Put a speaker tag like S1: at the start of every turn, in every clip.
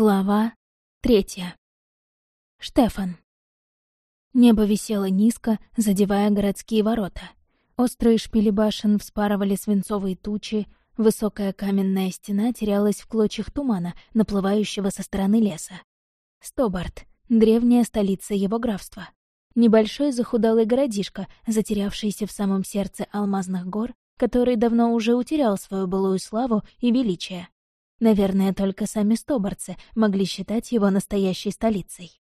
S1: Глава третья. Штефан. Небо висело низко, задевая городские ворота. Острые шпили башен вспарывали свинцовые тучи, высокая каменная стена терялась в клочьях тумана, наплывающего со стороны леса. Стобарт — древняя столица его графства. Небольшой захудалый городишко, затерявшийся в самом сердце алмазных гор, который давно уже утерял свою былую славу и величие. Наверное, только сами стоборцы могли считать его настоящей столицей.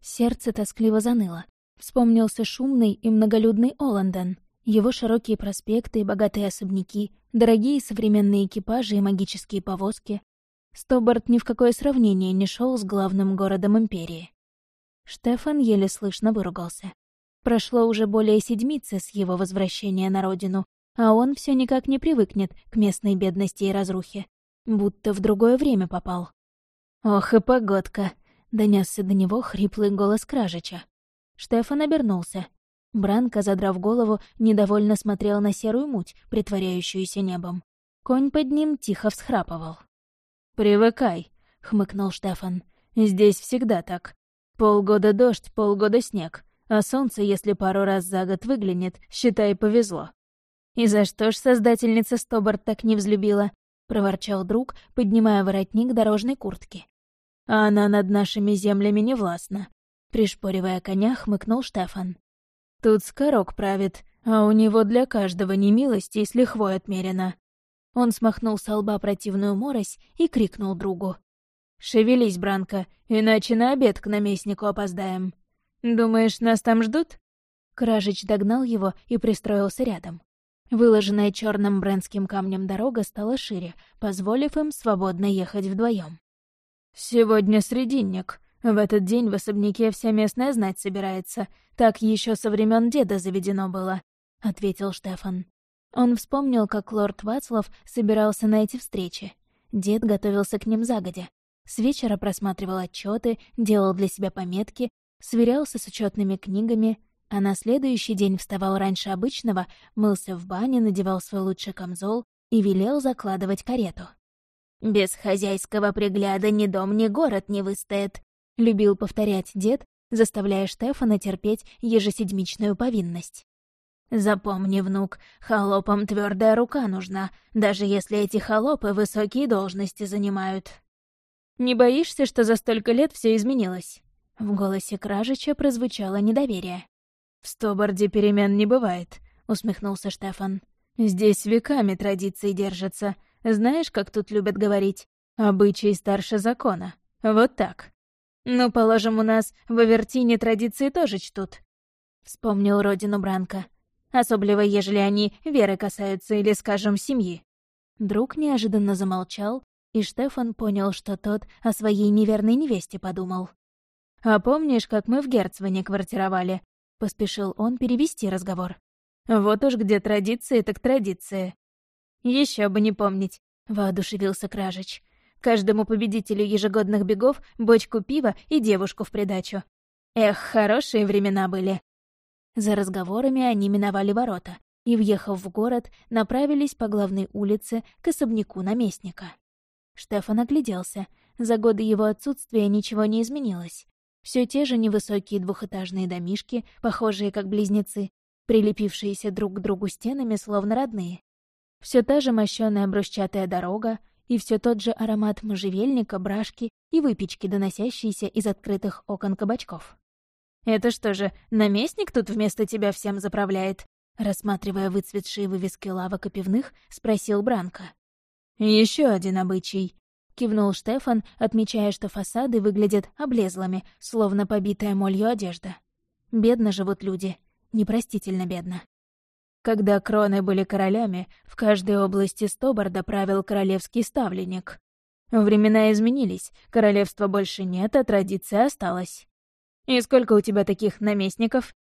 S1: Сердце тоскливо заныло. Вспомнился шумный и многолюдный Оландон, его широкие проспекты и богатые особняки, дорогие современные экипажи и магические повозки. Стоборт ни в какое сравнение не шел с главным городом Империи. Штефан еле слышно выругался. Прошло уже более седмицы с его возвращения на родину, а он все никак не привыкнет к местной бедности и разрухе будто в другое время попал. «Ох и погодка!» — донесся до него хриплый голос Кражича. Штефан обернулся. Бранко, задрав голову, недовольно смотрел на серую муть, притворяющуюся небом. Конь под ним тихо всхрапывал. «Привыкай», — хмыкнул Штефан. «Здесь всегда так. Полгода дождь, полгода снег, а солнце, если пару раз за год выглянет, считай, повезло». «И за что ж создательница Стобарт так не взлюбила?» — проворчал друг, поднимая воротник дорожной куртки. «А она над нашими землями не властна», — пришпоривая коня, хмыкнул Штефан. «Тут скорок правит, а у него для каждого немилости с лихвой отмерено». Он смахнул с лба противную морось и крикнул другу. «Шевелись, Бранко, иначе на обед к наместнику опоздаем. Думаешь, нас там ждут?» Кражич догнал его и пристроился рядом. Выложенная черным брендским камнем дорога стала шире, позволив им свободно ехать вдвоем. «Сегодня срединник. В этот день в особняке вся местная знать собирается. Так еще со времен деда заведено было», — ответил Штефан. Он вспомнил, как лорд Вацлав собирался на эти встречи. Дед готовился к ним загодя. С вечера просматривал отчеты, делал для себя пометки, сверялся с учетными книгами, а на следующий день вставал раньше обычного, мылся в бане, надевал свой лучший камзол и велел закладывать карету. «Без хозяйского пригляда ни дом, ни город не выстоит», — любил повторять дед, заставляя Штефана терпеть ежеседмичную повинность. «Запомни, внук, холопам твердая рука нужна, даже если эти холопы высокие должности занимают». «Не боишься, что за столько лет все изменилось?» В голосе Кражича прозвучало недоверие. «В Стобарде перемен не бывает», — усмехнулся Штефан. «Здесь веками традиции держатся. Знаешь, как тут любят говорить? Обычай старше закона. Вот так. Ну, положим, у нас в Авертине традиции тоже чтут». Вспомнил родину Бранка. Особливо, ежели они веры касаются или, скажем, семьи. Друг неожиданно замолчал, и Штефан понял, что тот о своей неверной невесте подумал. «А помнишь, как мы в Герцване квартировали? — поспешил он перевести разговор. «Вот уж где традиции, так традиции». Еще бы не помнить», — воодушевился Кражич. «Каждому победителю ежегодных бегов бочку пива и девушку в придачу. Эх, хорошие времена были». За разговорами они миновали ворота и, въехав в город, направились по главной улице к особняку наместника. Штефан огляделся. За годы его отсутствия ничего не изменилось. Все те же невысокие двухэтажные домишки, похожие как близнецы, прилепившиеся друг к другу стенами, словно родные. Все та же мощёная брусчатая дорога и все тот же аромат можжевельника, брашки и выпечки, доносящиеся из открытых окон кабачков. «Это что же, наместник тут вместо тебя всем заправляет?» Рассматривая выцветшие вывески лавок и пивных, спросил Бранко. Еще один обычай», кивнул Штефан, отмечая, что фасады выглядят облезлыми, словно побитая молью одежда. Бедно живут люди, непростительно бедно. Когда кроны были королями, в каждой области Стобарда правил королевский ставленник. Времена изменились, королевства больше нет, а традиция осталась. И сколько у тебя таких наместников?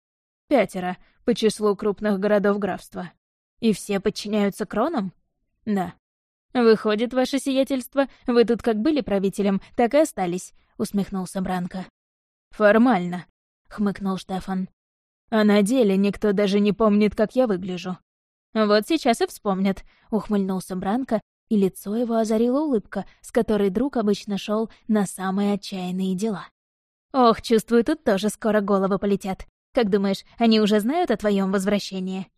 S1: Пятеро, по числу крупных городов графства. И все подчиняются кронам? Да. «Выходит, ваше сиятельство, вы тут как были правителем, так и остались», — усмехнулся Бранко. «Формально», — хмыкнул Штефан. «А на деле никто даже не помнит, как я выгляжу». «Вот сейчас и вспомнят», — ухмыльнулся Бранко и лицо его озарила улыбка, с которой друг обычно шел на самые отчаянные дела. «Ох, чувствую, тут тоже скоро головы полетят. Как думаешь, они уже знают о твоем возвращении?»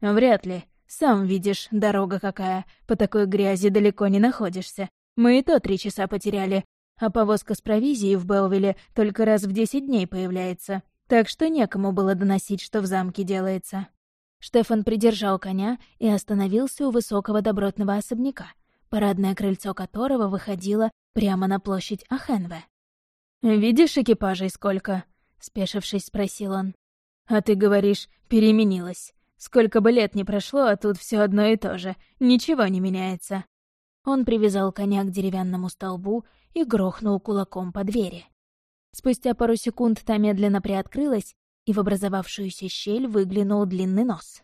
S2: «Вряд ли. Сам видишь, дорога какая. По такой грязи далеко не находишься. Мы и то три часа потеряли. А повозка с провизией в Белвилле только раз в десять дней появляется. Так что некому было доносить, что в замке делается».
S1: Штефан придержал коня и остановился у высокого добротного особняка, парадное крыльцо которого выходило прямо на площадь Ахенве.
S2: «Видишь экипажей сколько?» — спешившись, спросил он. «А ты говоришь, переменилась. Сколько бы лет ни прошло, а тут все одно и то же. Ничего не меняется».
S1: Он привязал коня к деревянному столбу и грохнул кулаком по двери. Спустя пару секунд та медленно приоткрылась, и в образовавшуюся щель выглянул длинный нос.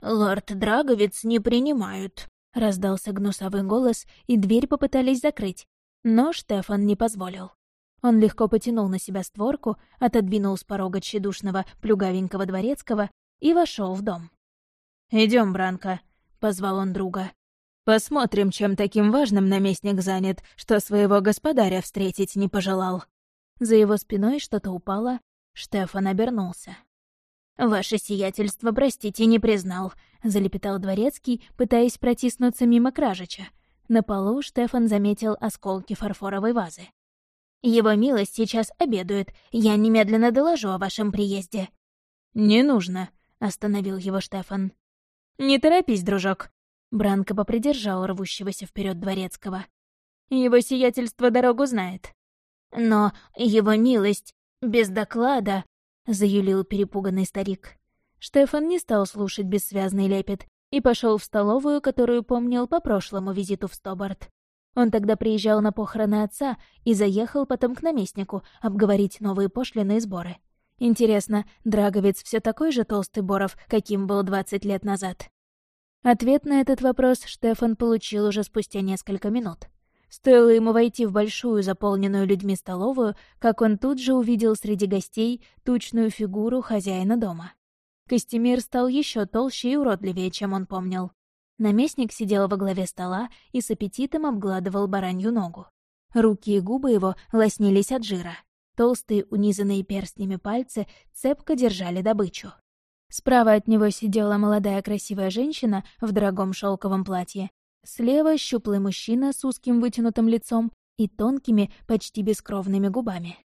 S3: «Лорд Драговец не принимают», —
S1: раздался гнусовый голос, и дверь попытались закрыть, но Штефан не позволил. Он легко потянул на себя створку, отодвинул с порога тщедушного плюгавенького дворецкого и вошел в дом.
S2: Идем, Бранко», — позвал он друга. «Посмотрим, чем таким важным наместник занят, что своего господаря встретить не пожелал».
S1: За его спиной что-то упало, Штефан обернулся.
S3: «Ваше сиятельство, простите, не признал», — залепетал дворецкий, пытаясь протиснуться мимо кражича. На полу Штефан заметил осколки фарфоровой вазы. Его милость сейчас обедает. Я немедленно доложу о вашем приезде».
S2: «Не нужно», —
S1: остановил его Штефан.
S2: «Не торопись, дружок».
S1: Бранко попридержал рвущегося вперед дворецкого.
S2: «Его сиятельство дорогу знает».
S3: «Но его милость без доклада», — заюлил перепуганный старик.
S1: Штефан не стал слушать бессвязный лепет и пошел в столовую, которую помнил по прошлому визиту в Стобарт. Он тогда приезжал на похороны отца и заехал потом к наместнику обговорить новые пошлины и сборы. Интересно, Драговец все такой же толстый Боров, каким был 20 лет назад? Ответ на этот вопрос Штефан получил уже спустя несколько минут. Стоило ему войти в большую, заполненную людьми столовую, как он тут же увидел среди гостей тучную фигуру хозяина дома. Костемир стал еще толще и уродливее, чем он помнил. Наместник сидел во главе стола и с аппетитом обгладывал баранью ногу. Руки и губы его лоснились от жира. Толстые, унизанные перстнями пальцы цепко держали добычу. Справа от него сидела молодая красивая женщина в дорогом шелковом платье. Слева — щуплый мужчина с узким вытянутым лицом и тонкими, почти бескровными губами.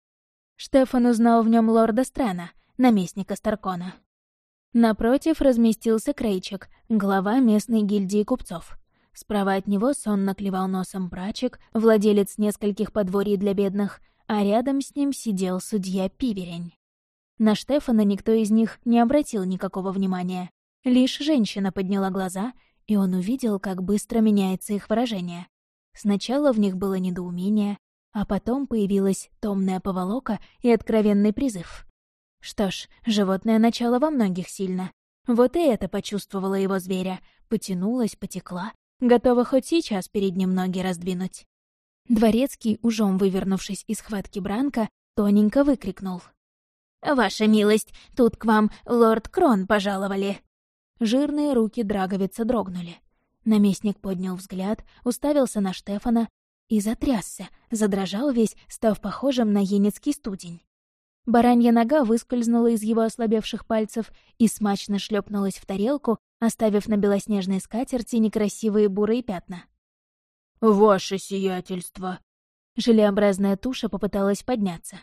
S1: Штефан узнал в нем лорда Страна, наместника Старкона. Напротив разместился Крейчик, глава местной гильдии купцов. Справа от него сонно клевал носом прачек, владелец нескольких подворий для бедных, а рядом с ним сидел судья Пиверень. На Штефана никто из них не обратил никакого внимания. Лишь женщина подняла глаза, и он увидел, как быстро меняется их выражение. Сначала в них было недоумение, а потом появилась томная поволока и откровенный призыв. Что ж, животное начало во многих сильно. Вот и это почувствовала его зверя, потянулась, потекла, готова хоть сейчас перед ним ноги раздвинуть. Дворецкий, ужом вывернувшись из схватки Бранка, тоненько выкрикнул.
S3: «Ваша милость, тут к вам лорд Крон пожаловали!»
S1: Жирные руки Драговица дрогнули. Наместник поднял взгляд, уставился на Штефана и затрясся, задрожал весь, став похожим на енецкий студень. Баранья нога выскользнула из его ослабевших пальцев и смачно шлепнулась в тарелку, оставив на белоснежной скатерти некрасивые бурые пятна.
S2: «Ваше сиятельство!»
S1: Желеобразная туша попыталась подняться.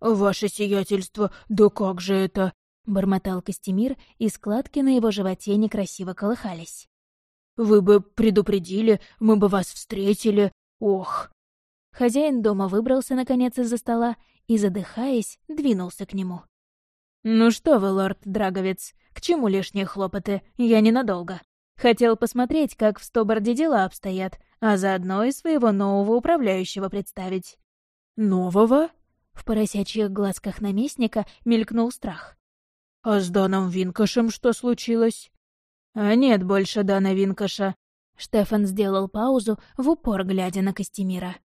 S2: «Ваше сиятельство, да как же это?»
S1: — бормотал Костемир, и складки на его животе некрасиво колыхались.
S2: «Вы бы предупредили, мы бы вас встретили. Ох!»
S1: Хозяин дома выбрался, наконец, из-за стола и, задыхаясь, двинулся к нему.
S2: «Ну что вы, лорд Драговец, к чему лишние хлопоты? Я ненадолго. Хотел посмотреть, как в Стоборде дела обстоят, а заодно и своего нового управляющего представить». «Нового?»
S1: В поросячьих глазках наместника мелькнул страх.
S2: «А с Даном Винкашем что случилось?» «А нет больше Дана Винкаша».
S1: Штефан сделал паузу, в упор глядя на Костемира.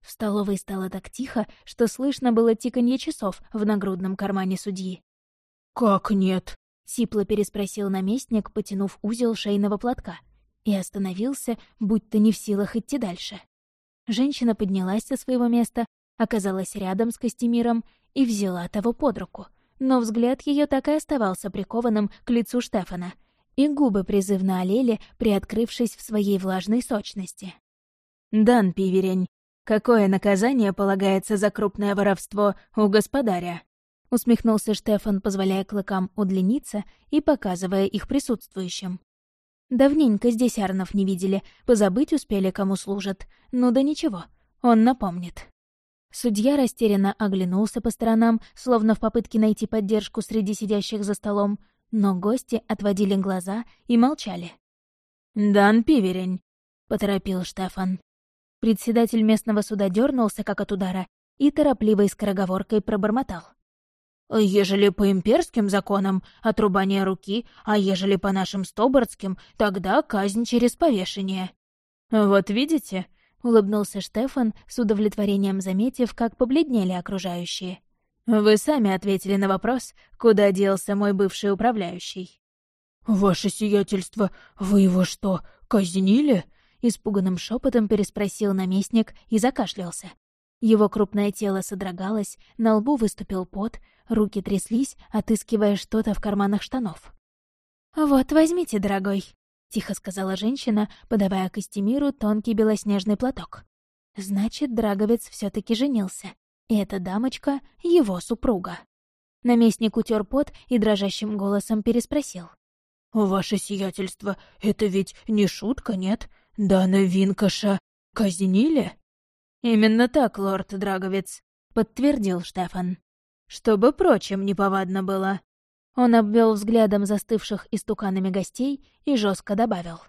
S1: В столовой стало так тихо, что слышно было тиканье часов в нагрудном кармане судьи.
S2: «Как нет?»
S1: — сипло переспросил наместник, потянув узел шейного платка. И остановился, будто не в силах идти дальше. Женщина поднялась со своего места, оказалась рядом с Костемиром и взяла того под руку. Но взгляд ее так и оставался прикованным к лицу Штефана, и губы призывно олели, приоткрывшись в своей влажной сочности.
S2: «Дан, пиверень, какое наказание полагается за крупное воровство у господаря?» Усмехнулся Штефан, позволяя клыкам удлиниться и показывая их присутствующим.
S1: Давненько здесь Арнов не видели, позабыть успели, кому служат. Ну да ничего, он напомнит. Судья растерянно оглянулся по сторонам, словно в попытке найти поддержку среди сидящих за столом, но гости отводили глаза и молчали.
S2: «Дан Пиверень», —
S1: поторопил Штефан. Председатель местного суда дернулся, как от удара, и торопливой скороговоркой пробормотал.
S2: Ежели по имперским законам — отрубание руки, а ежели по нашим стобордским, тогда казнь через повешение».
S1: «Вот видите?» — улыбнулся Штефан, с удовлетворением заметив, как побледнели окружающие. «Вы сами ответили на вопрос, куда делся мой бывший управляющий».
S2: «Ваше сиятельство, вы его что, казнили?» — испуганным шепотом переспросил наместник и закашлялся.
S1: Его крупное тело содрогалось, на лбу выступил пот, руки тряслись, отыскивая что-то в карманах штанов. «Вот, возьмите, дорогой», — тихо сказала женщина, подавая Костемиру тонкий белоснежный платок. «Значит, Драговец все таки женился, и эта дамочка — его супруга». Наместник утер пот и дрожащим голосом переспросил.
S2: «Ваше сиятельство, это ведь не шутка, нет? Дана Винкаша казнили?»
S1: «Именно так, лорд Драговец», — подтвердил Штефан. «Чтобы прочим неповадно было». Он обвел взглядом застывших истуканами гостей и жестко добавил.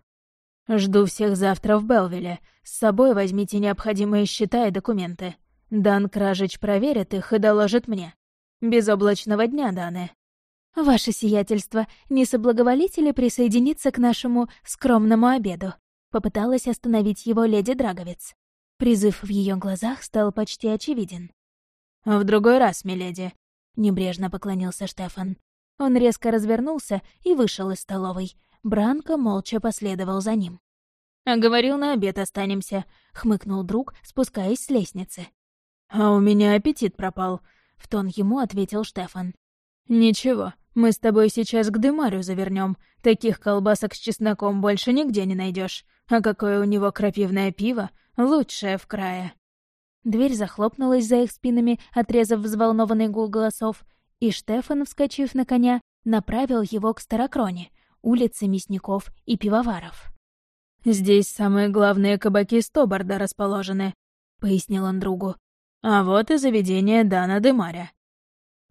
S1: «Жду всех завтра в Белвилле. С собой возьмите необходимые счета и документы. Дан Кражич проверит их и доложит мне. Безоблачного дня, Даны». «Ваше сиятельство, не соблаговолите ли присоединиться к нашему скромному обеду?» Попыталась остановить его леди Драговец. Призыв в ее глазах стал почти очевиден.
S2: «В другой раз, миледи», —
S1: небрежно поклонился Штефан. Он резко развернулся и вышел из столовой. Бранко молча последовал за ним.
S2: «А говорил, на обед останемся», — хмыкнул друг, спускаясь с лестницы.
S1: «А у меня аппетит пропал», — в тон ему ответил Штефан.
S2: «Ничего, мы с тобой сейчас к Дымарю завернем. Таких колбасок с чесноком больше нигде не найдешь. А какое у него крапивное пиво, Лучшая в крае.
S1: Дверь захлопнулась за их спинами, отрезав взволнованный гул голосов, и Штефан, вскочив на коня, направил его к Старокроне, улице мясников и пивоваров.
S2: «Здесь самые главные кабаки Стобарда расположены», — пояснил он другу. «А вот и заведение Дана де Маря».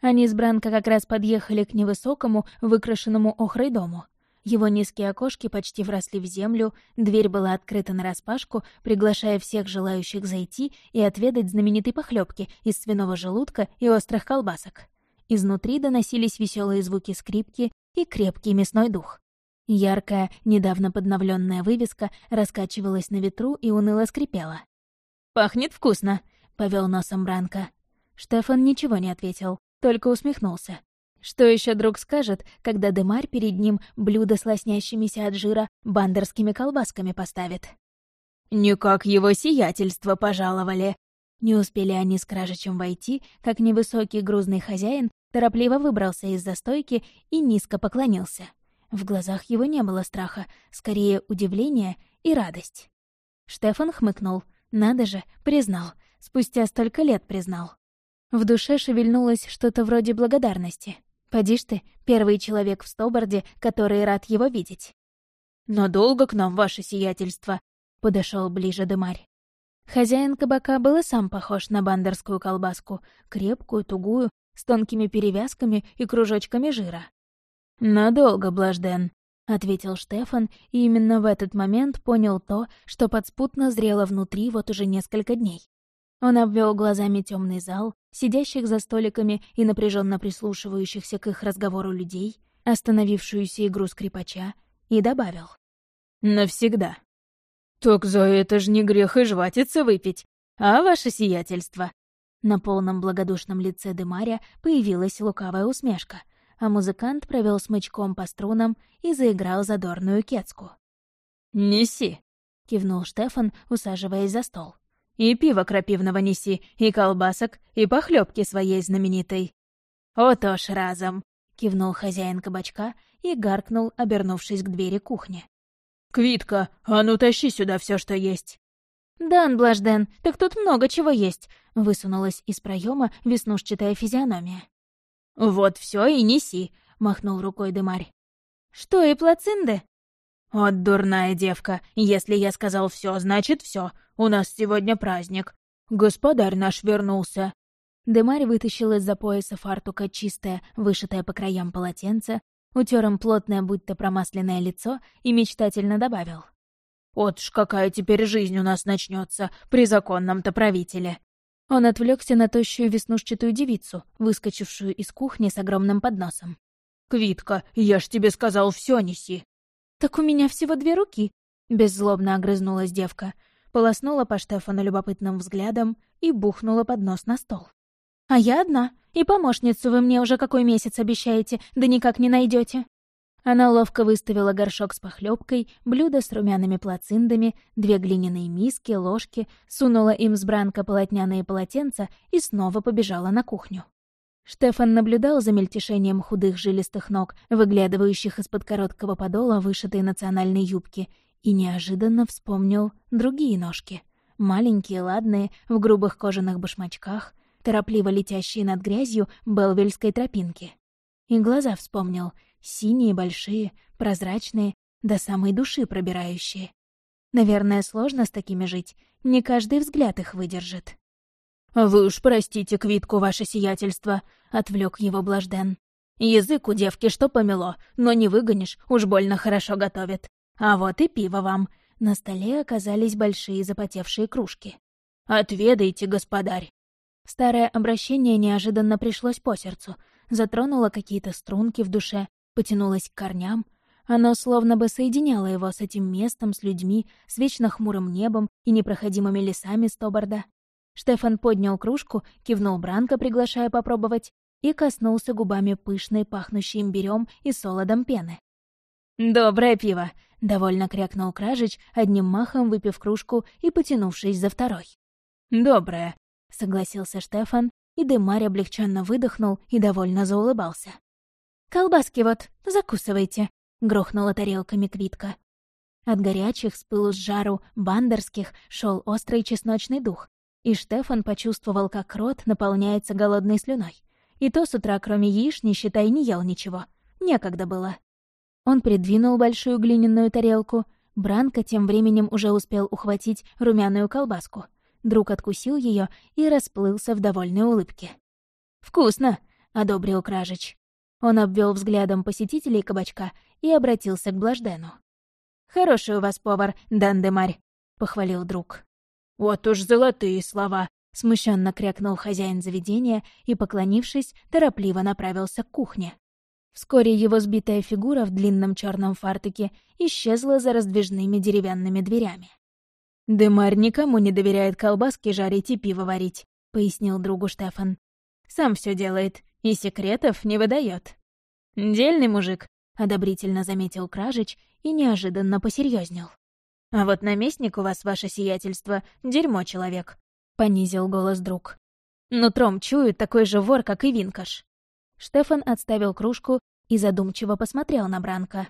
S1: Они с Бранко как раз подъехали к невысокому, выкрашенному охрой дому. Его низкие окошки почти вросли в землю, дверь была открыта нараспашку, приглашая всех желающих зайти и отведать знаменитой похлебки из свиного желудка и острых колбасок. Изнутри доносились веселые звуки скрипки и крепкий мясной дух. Яркая, недавно подновленная вывеска раскачивалась на ветру и уныло скрипела.
S2: «Пахнет вкусно», —
S1: повел носом Бранко. Штефан ничего не ответил, только усмехнулся. Что еще друг скажет, когда Демарь перед ним блюдо с лоснящимися от жира бандерскими колбасками поставит?
S2: «Никак его сиятельство пожаловали!»
S1: Не успели они с Кражичем войти, как невысокий грузный хозяин торопливо выбрался из застойки и низко поклонился. В глазах его не было страха, скорее удивление и радость. Штефан хмыкнул. Надо же, признал. Спустя столько лет признал. В душе шевельнулось что-то вроде благодарности. Поди ж ты, первый человек в Стоборде, который рад его видеть.
S2: «Но долго к нам, ваше сиятельство», —
S1: подошел ближе Демарь. Хозяин кабака был и сам похож на бандерскую колбаску, крепкую, тугую, с тонкими перевязками и кружочками жира.
S2: «Надолго, Блажден», —
S1: ответил Штефан, и именно в этот момент понял то, что подспутно зрело внутри вот уже несколько дней. Он обвел глазами темный зал, сидящих за столиками и напряженно прислушивающихся к их разговору людей, остановившуюся игру скрипача, и добавил.
S2: «Навсегда». «Так за это ж не грех и жватиться выпить, а ваше сиятельство?»
S1: На полном благодушном лице Демаря появилась лукавая усмешка, а музыкант провел смычком по струнам и заиграл задорную кецку.
S2: «Неси», — кивнул Штефан, усаживаясь за стол. «И пиво крапивного неси, и колбасок, и похлебки своей знаменитой». «О, то ж разом», — кивнул хозяин кабачка и гаркнул, обернувшись к двери кухни. «Квитка, а ну тащи сюда все, что есть!»
S1: «Дан, Блажден, так тут много чего есть!» — высунулась из проема веснушчатая физиономия.
S2: «Вот все и неси!» — махнул рукой Дымарь.
S1: «Что, и плацинды?»
S2: «Вот дурная девка, если я сказал все, значит все. У нас сегодня праздник. Господарь наш вернулся».
S1: Демарь вытащил из-за пояса фартука чистое, вышитое по краям полотенце, утер им плотное, будто промасленное лицо и мечтательно добавил.
S2: «Вот ж какая теперь жизнь у нас начнется при законном-то правителе!»
S1: Он отвлекся на тощую веснушчатую девицу, выскочившую из кухни с огромным подносом.
S2: «Квитка, я ж тебе сказал, все неси!»
S1: «Так у меня всего две руки!» — беззлобно огрызнулась девка, полоснула по Штефану любопытным взглядом и бухнула поднос на стол. «А я одна, и помощницу вы мне уже какой месяц обещаете, да никак не найдете. Она ловко выставила горшок с похлебкой, блюдо с румяными плациндами, две глиняные миски, ложки, сунула им с бранка полотняные полотенца и снова побежала на кухню. Штефан наблюдал за мельтешением худых жилистых ног, выглядывающих из-под короткого подола вышитой национальной юбки, и неожиданно вспомнил другие ножки. Маленькие, ладные, в грубых кожаных башмачках, торопливо летящие над грязью белвельской тропинки. И глаза вспомнил — Синие, большие, прозрачные, до самой души пробирающие. Наверное, сложно с такими жить, не каждый взгляд их выдержит.
S2: «Вы уж простите Квитку, ваше сиятельство», — отвлек его Блажден. «Язык у девки что помело, но не выгонишь, уж больно хорошо готовит. А вот и пиво вам». На столе оказались большие запотевшие кружки. «Отведайте, господарь».
S1: Старое обращение неожиданно пришлось по сердцу, затронуло какие-то струнки в душе, потянулось к корням. Оно словно бы соединяло его с этим местом, с людьми, с вечно хмурым небом и непроходимыми лесами Стобарда. Штефан поднял кружку, кивнул Бранко, приглашая попробовать, и коснулся губами пышной, пахнущей имбирем и солодом пены.
S2: «Доброе пиво!»
S1: — довольно крякнул Кражич, одним махом выпив кружку и потянувшись за второй.
S2: «Доброе!»
S1: — согласился Штефан, и Демарь облегченно выдохнул и довольно заулыбался. «Колбаски вот, закусывайте», — грохнула тарелками Квитка. От горячих, с пылу с жару, бандерских шел острый чесночный дух, и Штефан почувствовал, как рот наполняется голодной слюной. И то с утра, кроме яични, считай, не ел ничего. Некогда было. Он придвинул большую глиняную тарелку. Бранко тем временем уже успел ухватить румяную колбаску. Друг откусил ее и расплылся в довольной улыбке. «Вкусно!» — одобрил Кражич. Он обвел взглядом посетителей кабачка и обратился к Блаждену. «Хороший у вас повар, Дандемарь», — похвалил друг.
S2: «Вот уж золотые слова», —
S1: смущенно крякнул хозяин заведения и, поклонившись, торопливо направился к кухне. Вскоре его сбитая фигура в длинном черном фартуке исчезла за раздвижными деревянными дверями.
S2: «Демарь никому не доверяет колбаски жарить и пиво варить», — пояснил другу Штефан. «Сам все делает, и секретов не выдает. «Дельный мужик», — одобрительно заметил Кражич и неожиданно посерьезнел. «А вот наместник у вас, ваше сиятельство, дерьмо человек», — понизил голос друг. «Нутром чует такой же вор, как и Винкаш».
S1: Штефан отставил кружку и задумчиво посмотрел на Бранка.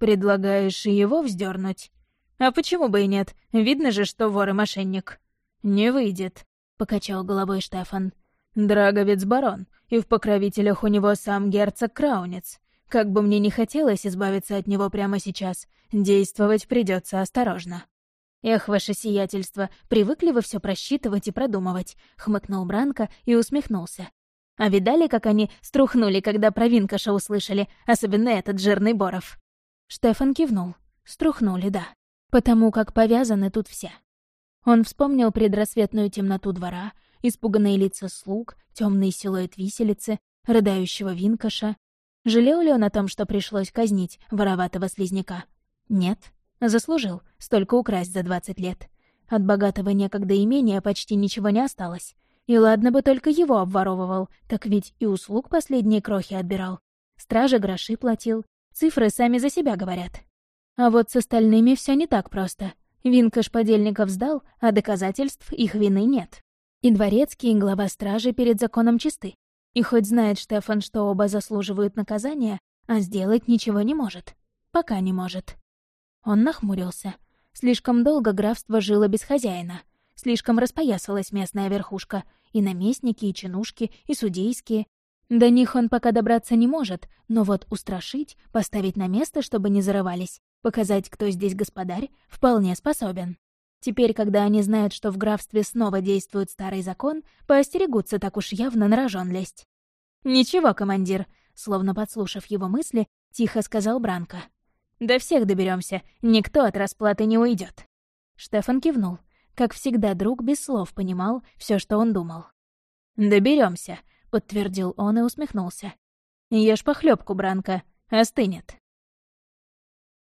S2: «Предлагаешь его вздернуть? А почему бы и нет? Видно же, что вор и мошенник». «Не выйдет», — покачал головой Штефан. Драговец барон, и в покровителях у него сам герцог Краунец. Как бы мне не хотелось избавиться от него прямо сейчас, действовать придется осторожно.
S1: «Эх, ваше сиятельство, привыкли вы все просчитывать и продумывать», — хмыкнул Бранко и усмехнулся. «А видали, как они струхнули, когда про Винкаша услышали, особенно этот жирный Боров?» Штефан кивнул. Струхнули, да. Потому как повязаны тут все. Он вспомнил предрассветную темноту двора, испуганные лица слуг, темный силуэт виселицы, рыдающего винкаша. Жалел ли он о том, что пришлось казнить вороватого слизняка? Нет. Заслужил столько украсть за двадцать лет. От богатого некогда имения почти ничего не осталось. И ладно бы только его обворовывал, так ведь и услуг последние крохи отбирал. Стражи гроши платил. Цифры сами за себя говорят. А вот с остальными все не так просто. Винкаш подельников сдал, а доказательств их вины нет. И дворецкий, и глава стражи перед законом чисты. И хоть знает Штефан, что оба заслуживают наказания, а сделать ничего не может. Пока не может. Он нахмурился. Слишком долго графство жило без хозяина. Слишком распоясалась местная верхушка. И наместники, и чинушки, и судейские. До них он пока добраться не может, но вот устрашить, поставить на место, чтобы не зарывались, показать, кто здесь господарь, вполне способен. Теперь, когда они знают, что в графстве снова действует старый закон, поостерегутся так уж явно на рожон лезть. «Ничего, командир», — словно подслушав его мысли, тихо сказал Бранко. «До всех доберемся, никто от расплаты не уйдет. Штефан кивнул. Как всегда, друг без слов понимал все, что он думал. Доберемся, подтвердил он и усмехнулся. Ешь похлебку, Бранко, остынет.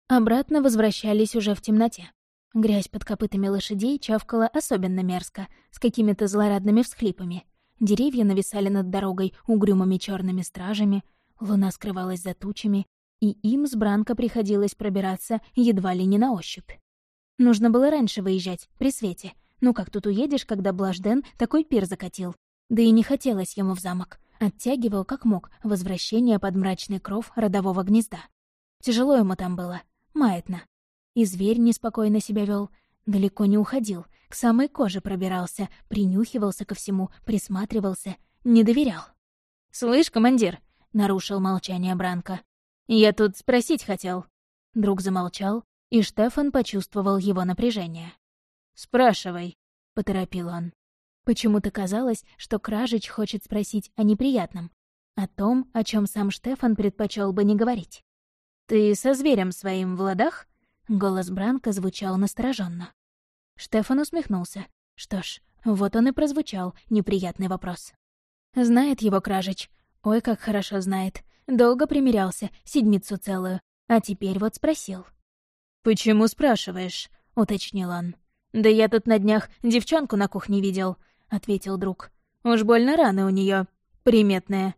S1: Обратно возвращались уже в темноте. Грязь под копытами лошадей чавкала особенно мерзко, с какими-то злорадными всхлипами. Деревья нависали над дорогой угрюмыми черными стражами, луна скрывалась за тучами, и им с Бранко приходилось пробираться едва ли не на ощупь. Нужно было раньше выезжать, при свете. Ну как тут уедешь, когда Блажден такой пир закатил? Да и не хотелось ему в замок. Оттягивал как мог возвращение под мрачный кров родового гнезда. Тяжело ему там было, маятно. И зверь неспокойно себя вел, далеко не уходил, к самой коже пробирался, принюхивался ко всему, присматривался, не доверял. «Слышь, командир!» — нарушил молчание Бранко. «Я тут спросить хотел». Друг замолчал, и Штефан почувствовал его напряжение. «Спрашивай», — поторопил он. Почему-то казалось, что Кражич хочет спросить о неприятном, о том, о чем сам Штефан предпочел бы не говорить. «Ты со зверем своим в ладах?» Голос Бранка звучал настороженно. Штефан усмехнулся. Что ж, вот он и прозвучал, неприятный вопрос. Знает его Кражич. Ой, как хорошо знает. Долго примирялся, седмицу целую. А теперь вот спросил. «Почему спрашиваешь?» — уточнил он. «Да я тут на днях девчонку на кухне видел», — ответил друг. «Уж больно рано у нее приметная».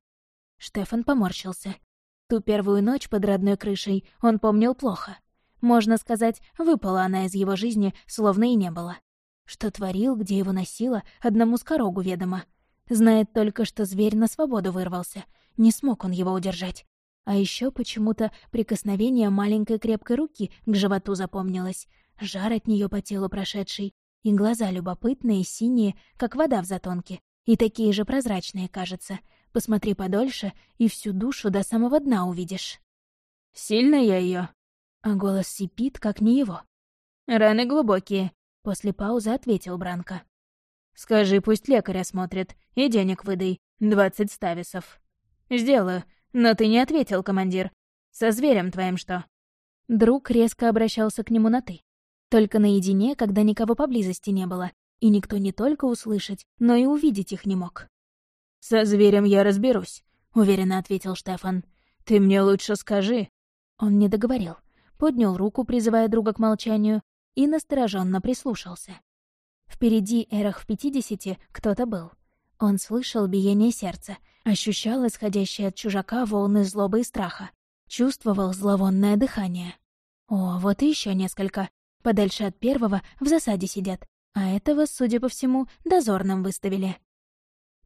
S1: Штефан поморщился. Ту первую ночь под родной крышей он помнил плохо. Можно сказать, выпала она из его жизни, словно и не было. Что творил, где его носило, одному скорогу ведомо. Знает только, что зверь на свободу вырвался. Не смог он его удержать. А еще почему-то прикосновение маленькой крепкой руки к животу запомнилось, жар от нее по телу прошедший, и глаза любопытные, синие, как вода в затонке, и такие же прозрачные, кажется. Посмотри подольше, и всю душу до самого дна увидишь. «Сильно я ее, А голос сипит, как не его. «Раны глубокие», — после паузы ответил Бранко. «Скажи, пусть лекарь осмотрит, и денег выдай, двадцать стависов». «Сделаю, «Но ты не ответил, командир. Со зверем твоим что?» Друг резко обращался к нему на «ты». Только наедине, когда никого поблизости не было, и никто не только услышать, но и увидеть их не мог. «Со зверем я разберусь», — уверенно ответил Штефан. «Ты мне лучше скажи». Он не договорил, поднял руку, призывая друга к молчанию, и настороженно прислушался. Впереди, эрах в пятидесяти, кто-то был. Он слышал биение сердца, ощущал исходящие от чужака волны злобы и страха, чувствовал зловонное дыхание. О, вот и еще несколько. Подальше от первого в засаде сидят, а этого, судя по всему, дозорным выставили.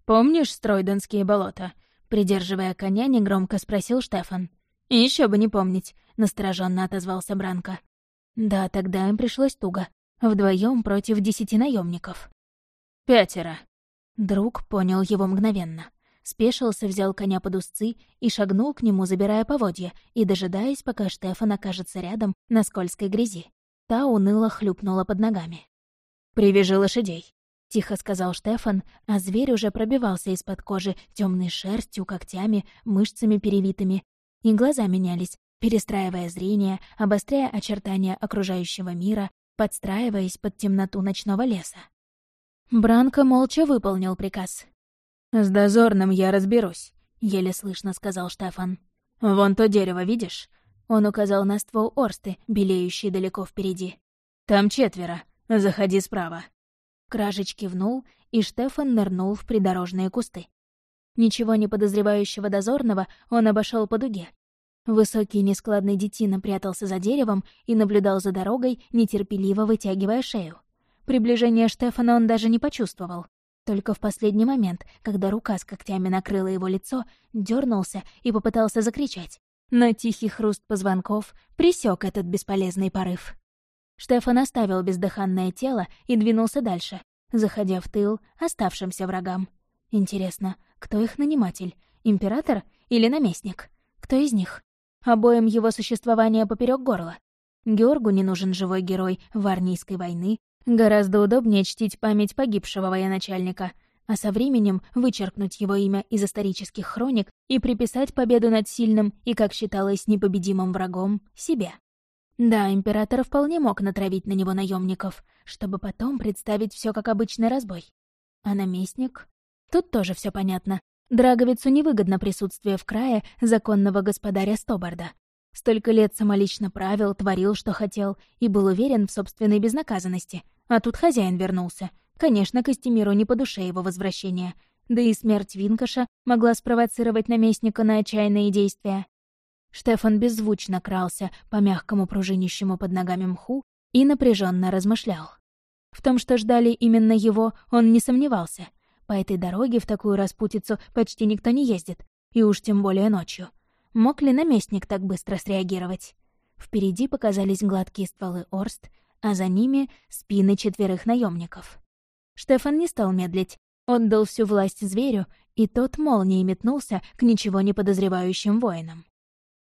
S1: «Помнишь Стройденские болота?» Придерживая коня, негромко спросил Штефан. Еще бы не помнить», — настороженно отозвался Бранко. Да, тогда им пришлось туго. Вдвоем против десяти наемников. «Пятеро». Друг понял его мгновенно спешился, взял коня под узцы и шагнул к нему, забирая поводья, и дожидаясь, пока Штефан окажется рядом на скользкой грязи. Та уныло хлюпнула под ногами. «Привяжи лошадей», — тихо сказал Штефан, а зверь уже пробивался из-под кожи темной шерстью, когтями, мышцами перевитыми, и глаза менялись, перестраивая зрение, обостряя очертания окружающего мира, подстраиваясь под темноту ночного леса. Бранко молча выполнил приказ, «С дозорным я разберусь», — еле слышно сказал Штефан. «Вон то дерево, видишь?» Он указал на ствол Орсты, белеющий далеко впереди. «Там четверо. Заходи справа». Кражич кивнул, и Штефан нырнул в придорожные кусты. Ничего не подозревающего дозорного он обошел по дуге. Высокий нескладный детина прятался за деревом и наблюдал за дорогой, нетерпеливо вытягивая шею. Приближение Штефана он даже не почувствовал. Только в последний момент, когда рука с когтями накрыла его лицо, дернулся и попытался закричать. Но тихий хруст позвонков присек этот бесполезный порыв. Штефан оставил бездыханное тело и двинулся дальше, заходя в тыл оставшимся врагам. Интересно, кто их наниматель? Император или наместник? Кто из них? Обоим его существование поперек горла. Георгу не нужен живой герой Варнийской войны. Гораздо удобнее чтить память погибшего военачальника, а со временем вычеркнуть его имя из исторических хроник и приписать победу над сильным и, как считалось, непобедимым врагом себе. Да, император вполне мог натравить на него наемников, чтобы потом представить все как обычный разбой. А наместник? Тут тоже все понятно. Драговицу невыгодно присутствие в крае законного господаря Стобарда. Столько лет самолично правил, творил, что хотел, и был уверен в собственной безнаказанности. А тут хозяин вернулся. Конечно, Костемиру не по душе его возвращение. Да и смерть Винкаша могла спровоцировать наместника на отчаянные действия. Штефан беззвучно крался по мягкому пружинищему под ногами мху и напряженно размышлял. В том, что ждали именно его, он не сомневался. По этой дороге в такую распутицу почти никто не ездит, и уж тем более ночью. Мог ли наместник так быстро среагировать? Впереди показались гладкие стволы Орст, а за ними — спины четверых наемников. Штефан не стал медлить, отдал всю власть зверю, и тот молнией метнулся к ничего не подозревающим воинам.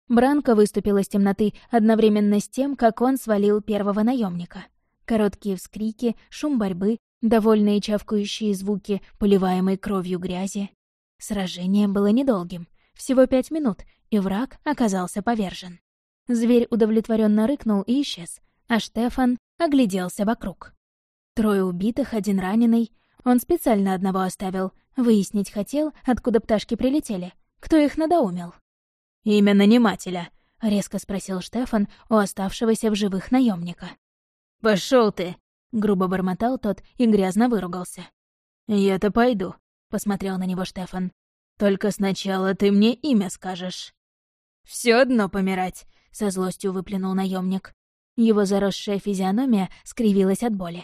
S1: Бранко выступил из темноты одновременно с тем, как он свалил первого наемника. Короткие вскрики, шум борьбы, довольные чавкающие звуки, поливаемые кровью грязи. Сражение было недолгим, всего пять минут, и враг оказался повержен. Зверь удовлетворенно рыкнул и исчез, а Штефан огляделся вокруг. Трое убитых, один раненый. Он специально одного оставил, выяснить хотел, откуда пташки прилетели, кто их надоумил.
S2: «Имя нанимателя», —
S1: резко спросил Штефан у оставшегося в живых наемника.
S2: Пошел ты!»
S1: — грубо бормотал тот и грязно выругался.
S2: «Я-то пойду», —
S1: посмотрел на него Штефан.
S2: «Только сначала ты мне имя скажешь».
S1: Все одно помирать», — со злостью выплюнул наемник. Его заросшая физиономия скривилась от боли.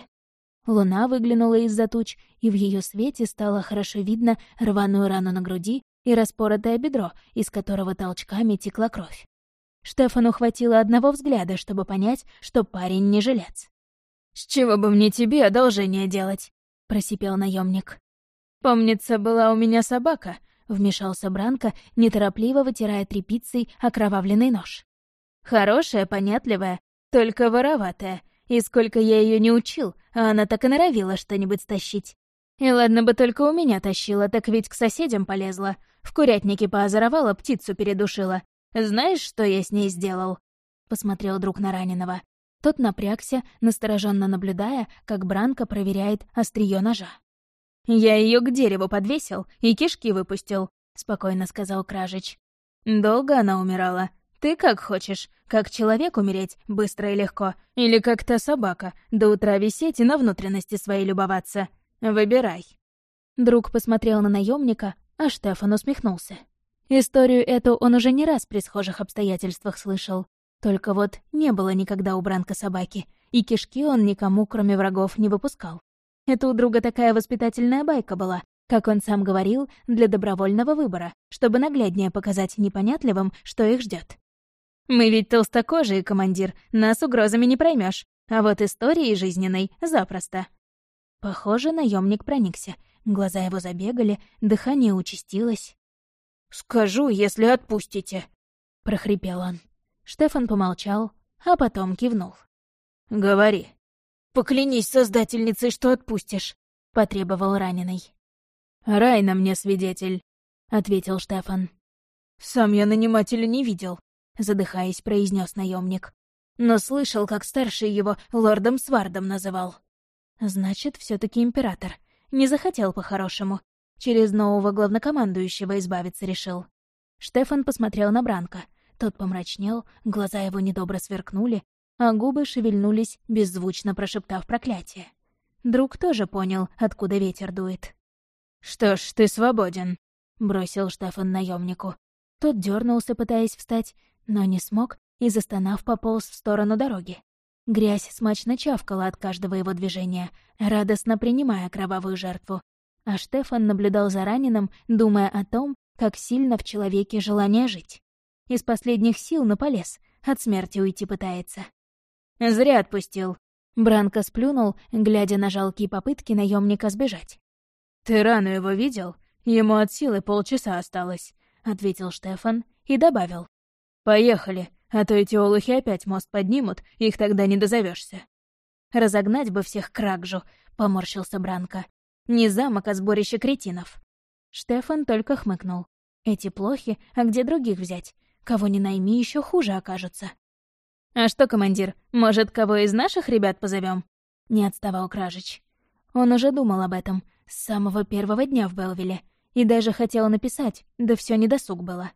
S1: Луна выглянула из-за туч, и в ее свете стало хорошо видно рваную рану на груди и распоротое бедро, из которого толчками текла кровь. Штефану хватило одного взгляда, чтобы понять, что парень не жилец.
S2: «С чего бы мне тебе одолжение делать?»
S1: — просипел наемник.
S2: «Помнится, была у меня собака», — вмешался
S1: Бранко, неторопливо вытирая тряпицей окровавленный нож.
S2: «Хорошая, понятливая, только вороватая. И сколько я ее не учил, а она так и норовила что-нибудь стащить. И ладно бы только у меня тащила, так ведь к соседям полезла. В курятнике поозоровала, птицу передушила. Знаешь, что я с ней сделал?»
S1: Посмотрел друг на раненого. Тот напрягся, настороженно наблюдая, как Бранко проверяет острие ножа.
S2: «Я ее к дереву подвесил и кишки выпустил», — спокойно сказал Кражич. «Долго она умирала. Ты как хочешь, как человек умереть, быстро и легко, или как та собака, до утра висеть и на внутренности своей любоваться. Выбирай».
S1: Друг посмотрел на наемника, а Штефан усмехнулся. Историю эту он уже не раз при схожих обстоятельствах слышал. Только вот не было никогда у Бранка собаки, и кишки он никому, кроме врагов, не выпускал. Это у друга такая воспитательная байка была, как он сам говорил, для добровольного выбора, чтобы нагляднее показать непонятливым, что их ждет.
S2: «Мы ведь толстокожие, командир, нас угрозами не проймешь, а вот историей жизненной — запросто».
S1: Похоже, наемник проникся, глаза его забегали, дыхание участилось.
S2: «Скажу, если отпустите», — прохрипел он.
S1: Штефан помолчал, а потом кивнул.
S2: «Говори».
S1: «Поклянись создательницей, что отпустишь», — потребовал раненый.
S2: «Рай на мне свидетель», — ответил Штефан.
S1: «Сам я нанимателя не видел», — задыхаясь, произнес наемник. «Но слышал, как старший его лордом Свардом называл». «Значит, все таки император. Не захотел по-хорошему. Через нового главнокомандующего избавиться решил». Штефан посмотрел на Бранка. Тот помрачнел, глаза его недобро сверкнули, а губы шевельнулись, беззвучно прошептав проклятие. Друг тоже понял, откуда ветер дует.
S2: «Что ж, ты свободен», —
S1: бросил Штефан наемнику. Тот дернулся, пытаясь встать, но не смог и, застонав, пополз в сторону дороги. Грязь смачно чавкала от каждого его движения, радостно принимая кровавую жертву. А Штефан наблюдал за раненым, думая о том, как сильно в человеке желание жить. Из последних сил на полез, от смерти уйти пытается.
S2: «Зря отпустил», —
S1: Бранко сплюнул, глядя на жалкие попытки наемника сбежать.
S2: «Ты рану его видел? Ему от силы полчаса осталось», — ответил Штефан и добавил. «Поехали, а то эти олухи опять мост поднимут, их тогда не дозовешься.
S1: «Разогнать бы всех к Ракжу», — поморщился Бранко. «Не замок, а сборище кретинов». Штефан только хмыкнул. «Эти плохи, а где других взять? Кого не найми, еще хуже окажутся».
S2: «А что, командир, может, кого из наших ребят позовем?
S1: Не отставал Кражич. Он уже думал об этом с самого первого дня в Белвилле и даже хотел написать, да все недосуг было.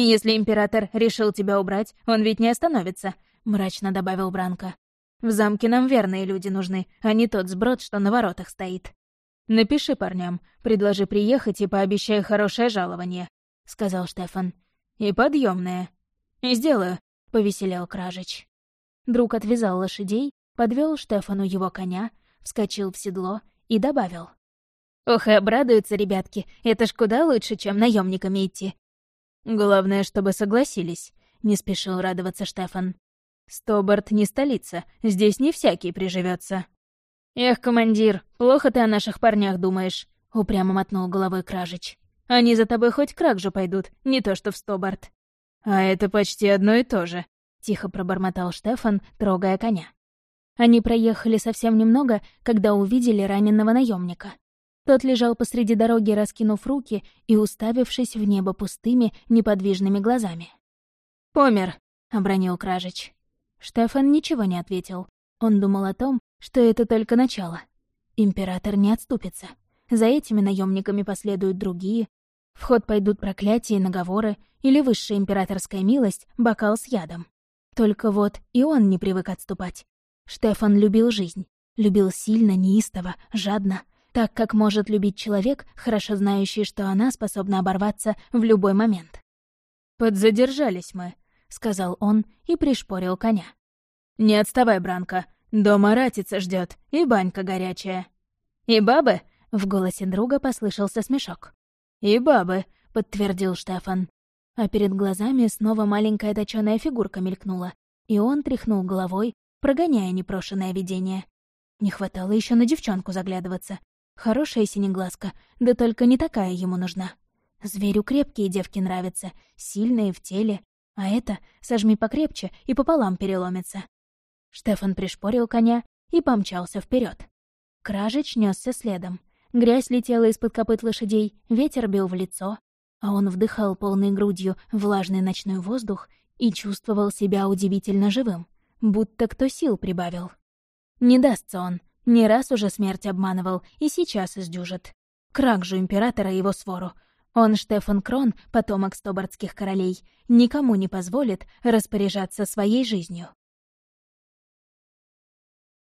S2: «Если император решил тебя убрать, он ведь не остановится», — мрачно добавил Бранко. «В замке нам верные люди нужны, а не тот сброд, что на воротах стоит». «Напиши парням, предложи приехать и пообещай хорошее жалование», — сказал Штефан. «И подъемное. «Сделаю», — повеселел Кражич.
S1: Друг отвязал лошадей, подвел Штефану его коня, вскочил в седло и добавил.
S3: «Ох, и обрадуются ребятки, это ж куда лучше, чем наемниками идти.
S2: «Главное, чтобы согласились», — не спешил радоваться Штефан. «Стобарт не столица, здесь не всякий приживется.
S3: «Эх, командир, плохо ты о наших парнях думаешь», — упрямо мотнул головой Кражич. «Они за тобой хоть к Ракжу пойдут, не то что в Стобарт».
S2: «А это почти одно и то же», —
S1: тихо пробормотал Штефан, трогая коня. Они проехали совсем немного, когда увидели раненого наемника. Тот лежал посреди дороги, раскинув руки и уставившись в небо пустыми, неподвижными глазами.
S3: «Помер», —
S1: обронил Кражич. Штефан ничего не ответил. Он думал о том, что это только начало. Император не отступится. За этими наемниками последуют другие. В ход пойдут проклятия и наговоры, или высшая императорская милость — бокал с ядом. Только вот и он не привык отступать. Штефан любил жизнь. Любил сильно, неистово, жадно, так как может любить человек, хорошо знающий, что она способна оборваться в любой момент.
S2: «Подзадержались мы», — сказал он и пришпорил коня. «Не отставай, Бранко, дома ратица ждет и банька горячая».
S3: «И бабы?»
S1: — в голосе друга послышался смешок.
S2: «И бабы», —
S1: подтвердил Штефан. А перед глазами снова маленькая точёная фигурка мелькнула, и он тряхнул головой, прогоняя непрошенное видение. Не хватало еще на девчонку заглядываться. Хорошая синеглазка, да только не такая ему нужна. Зверю крепкие девки нравятся, сильные в теле, а это сожми покрепче и пополам переломится. Штефан пришпорил коня и помчался вперед. Кражич несся следом. Грязь летела из-под копыт лошадей, ветер бил в лицо, а он вдыхал полной грудью влажный ночной воздух и чувствовал себя удивительно живым, будто кто сил прибавил. Не дастся он, не раз уже смерть обманывал и сейчас издюжит. Крак же императора его свору. Он, Штефан Крон, потомок стобардских королей, никому не позволит распоряжаться своей жизнью.